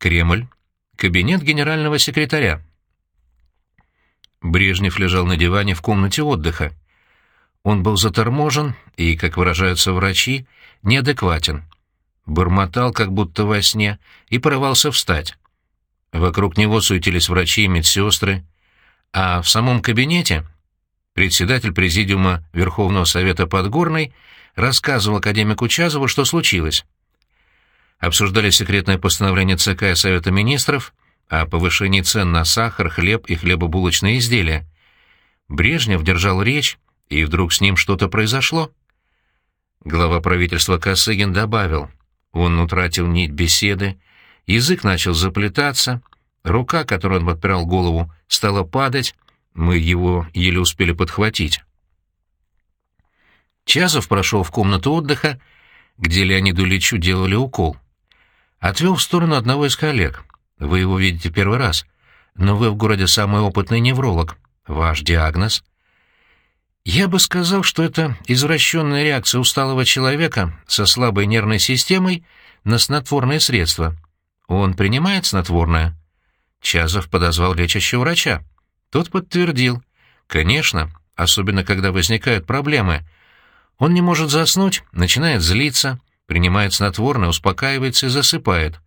Кремль. Кабинет генерального секретаря. Брежнев лежал на диване в комнате отдыха. Он был заторможен и, как выражаются врачи, неадекватен. Бормотал, как будто во сне, и порывался встать. Вокруг него суетились врачи и медсестры, а в самом кабинете председатель президиума Верховного Совета Подгорный рассказывал академику Чазову, что случилось. Обсуждали секретное постановление ЦК и Совета Министров о повышении цен на сахар, хлеб и хлебобулочные изделия. Брежнев держал речь, и вдруг с ним что-то произошло. Глава правительства Косыгин добавил, он утратил нить беседы, язык начал заплетаться, рука, которой он подпирал голову, стала падать, мы его еле успели подхватить. Чазов прошел в комнату отдыха, где Леониду Ильичу делали укол. Отвел в сторону одного из коллег. Вы его видите первый раз, но вы в городе самый опытный невролог. Ваш диагноз? Я бы сказал, что это извращенная реакция усталого человека со слабой нервной системой на снотворные средства. Он принимает снотворное? Чазов подозвал лечащего врача. Тот подтвердил. Конечно, особенно когда возникают проблемы. Он не может заснуть, начинает злиться, принимает снотворное, успокаивается и засыпает.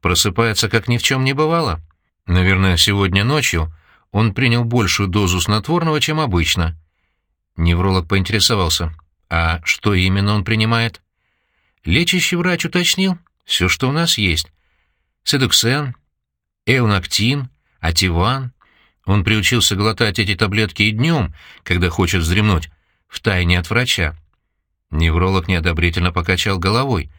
Просыпается, как ни в чем не бывало. Наверное, сегодня ночью он принял большую дозу снотворного, чем обычно. Невролог поинтересовался, а что именно он принимает? Лечащий врач уточнил, все, что у нас есть. Седуксен, эунактин, ативан. Он приучился глотать эти таблетки и днем, когда хочет вздремнуть, втайне от врача. Невролог неодобрительно покачал головой.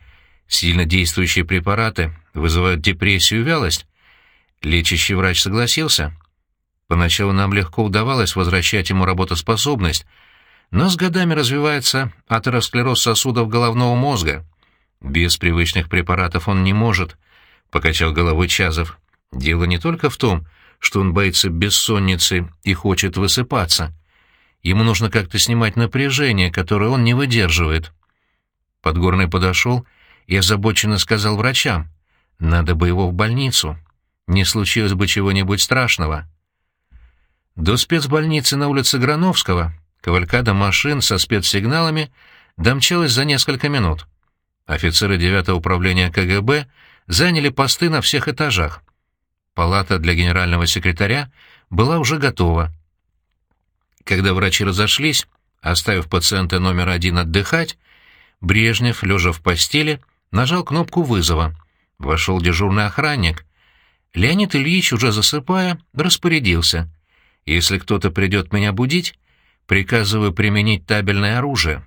Сильно действующие препараты вызывают депрессию и вялость. Лечащий врач согласился. Поначалу нам легко удавалось возвращать ему работоспособность, но с годами развивается атеросклероз сосудов головного мозга. Без привычных препаратов он не может, — покачал головой Чазов. Дело не только в том, что он боится бессонницы и хочет высыпаться. Ему нужно как-то снимать напряжение, которое он не выдерживает. Подгорный подошел и озабоченно сказал врачам, «Надо бы его в больницу. Не случилось бы чего-нибудь страшного». До спецбольницы на улице Грановского Кавалькада машин со спецсигналами домчалась за несколько минут. Офицеры 9 управления КГБ заняли посты на всех этажах. Палата для генерального секретаря была уже готова. Когда врачи разошлись, оставив пациента номер один отдыхать, Брежнев, лежа в постели, нажал кнопку вызова. Вошел дежурный охранник. Леонид Ильич, уже засыпая, распорядился. «Если кто-то придет меня будить, приказываю применить табельное оружие.